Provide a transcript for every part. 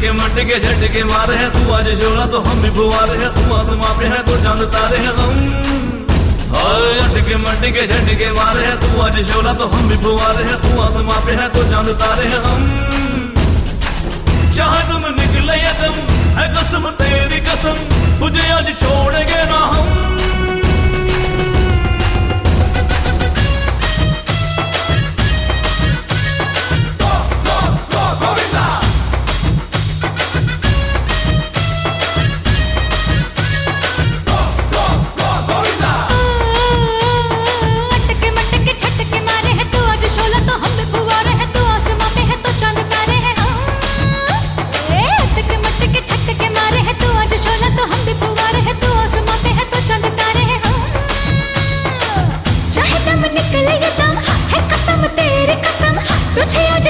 अटके मटके झटके मारे हैं, तू आज शोला तो हम भी फुवारे हैं, तू आसमां पे है तो चाँद तारे हैं हम हाय अटके मटके झटके मारे हैं, तू आज शोला तो हम भी फुवारे हैं, तू आसमां पे है तो चाँद तारे हैं हम चाहे तुम निकले या दम है कसम तेरी कसम, तुझे आज छोड़ेंगे ना हम।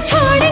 तुझे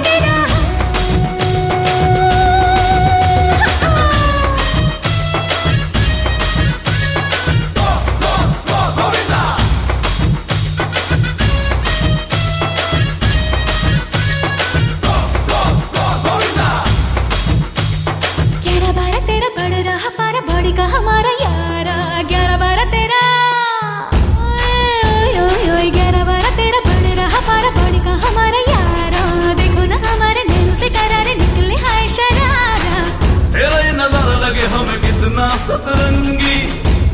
सतरंगी।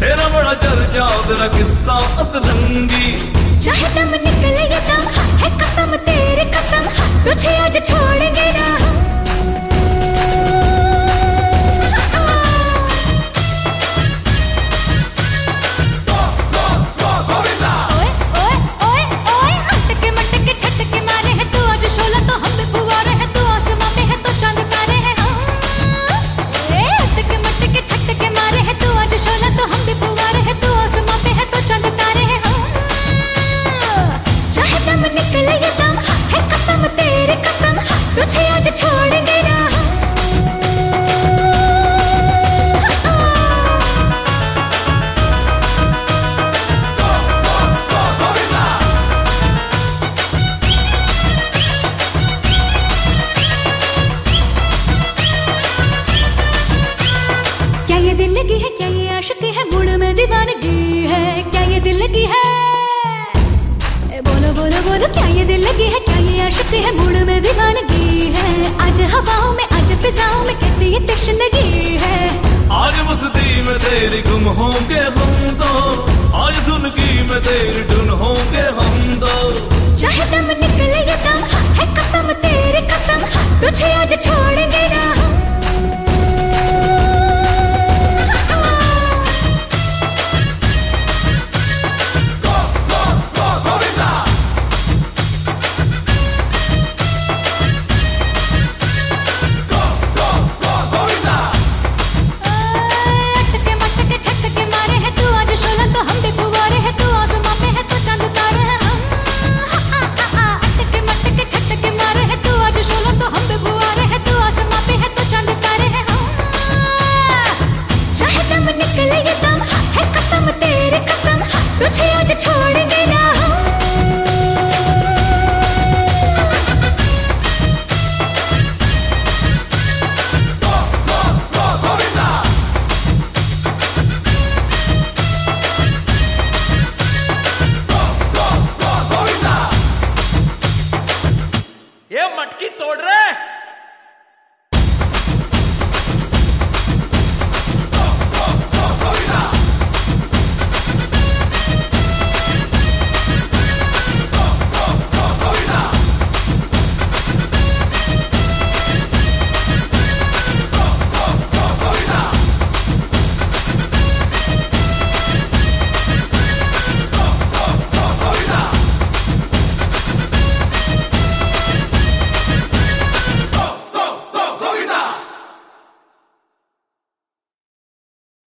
तेरा बड़ा चर्चा तेरा किस्सा अतरंगी। चाहे दम निकले ये दम है कसम, तेरी कसम। तुझे आज छोड़ेंगे लगी है क्या ये आशिकी है? मूड में दीवानगी है क्या ये दिल लगी है? ए, बोलो बोलो बोलो क्या ये दिल लगी है क्या ये आशिकी है? मूड में दीवानगी है आज हवाओं में आज फिजाओं में कैसी ये तशनगी है? आज मस्ती में तेरी गुम होंगे हम तो आज धुन की में तेरी धुन होंगे हम तो चाहे दम निकले ये दम है कसम तेरी कसम तुझे आज छोड़ेंगे ना। तुझे आज छोड़ेंगे